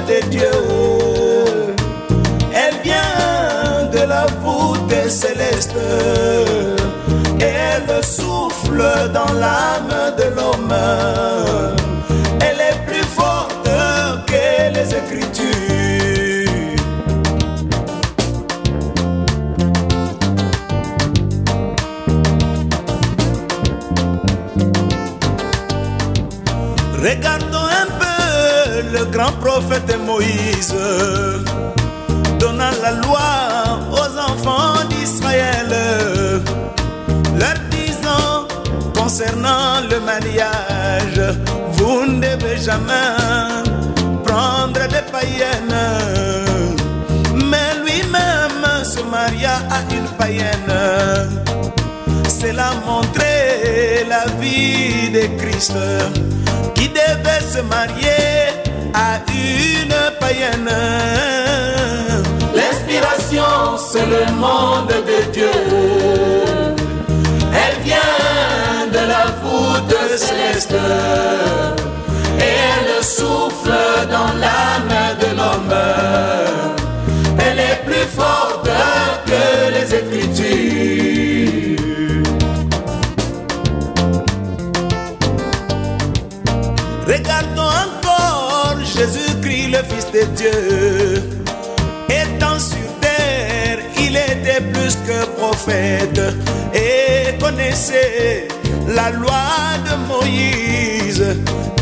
de Dieu. Elle vient de la voûte céleste. Elle souffle dans l'âme de l'homme. Elle est plus forte que les Écritures. Regardons le grand prophète Moïse, donnant la loi aux enfants d'Israël, leur disant concernant le mariage, vous ne devez jamais prendre des païennes. Mais lui-même se maria à une païenne. Cela montrait la vie de Christ qui devait se marier une païenne. L'inspiration, c'est le monde de Dieu. Elle vient de la voûte céleste et elle souffle dans l'âme de l'homme. Elle est plus forte que les Écritures. Dieu. Étant sur terre, il était plus que prophète et connaissait la loi de Moïse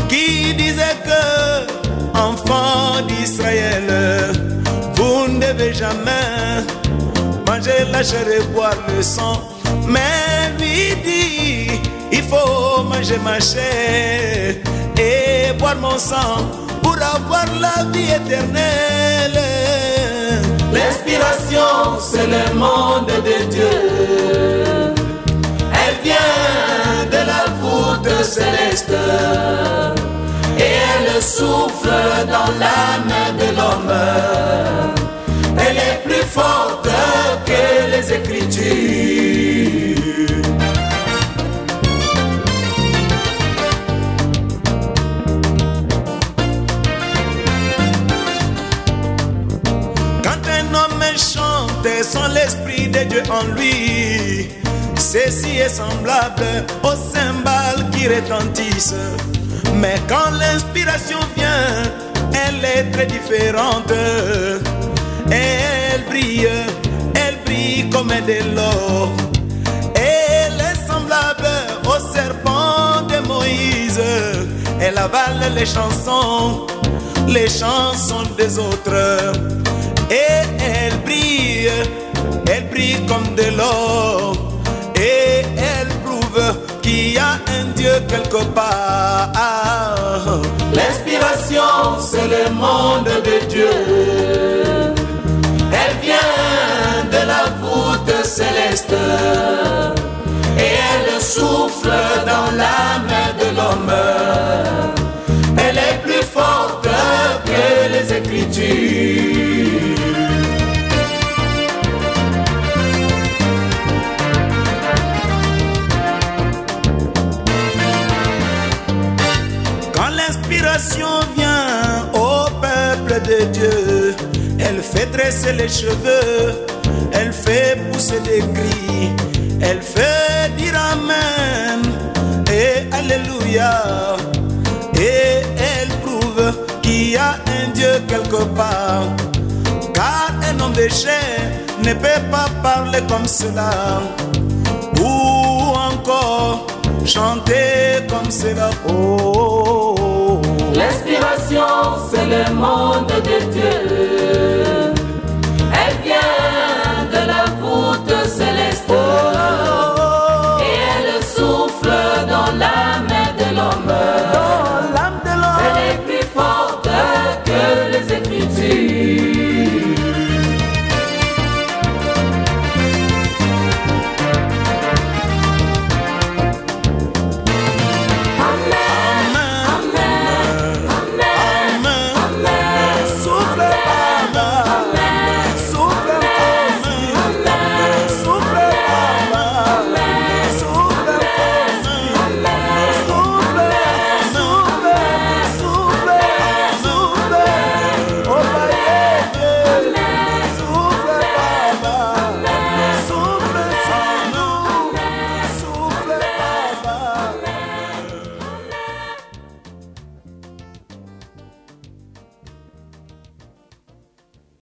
qui disait que, enfants d'Israël, vous ne devez jamais manger la chair et boire le sang. Mais lui dit, il faut manger ma chair et boire mon sang pour avoir la vie éternelle. L'inspiration, c'est le monde de Dieu. Elle vient de la voûte céleste et elle souffle dans l'âme homme chante sans l'esprit de Dieu en lui, ceci est semblable aux cymbales qui retentissent. Mais quand l'inspiration vient, elle est très différente. Elle brille, elle brille comme de l'or. Elle est semblable au serpent de Moïse. Elle avale les chansons, les chansons des autres. Et elle brille, elle brille comme de l'or. Et elle prouve qu'il y a un Dieu quelque part. L'inspiration, c'est le monde de Dieu. Elle vient de la voûte céleste. L'inspiration vient au peuple de Dieu, elle fait dresser les cheveux, elle fait pousser des cris, elle fait dire Amen et Alléluia. Et elle prouve qu'il y a un Dieu quelque part. Car un homme de chair ne peut pas parler comme cela. Ou encore chanter comme cela. Oh, le monde de Dieu.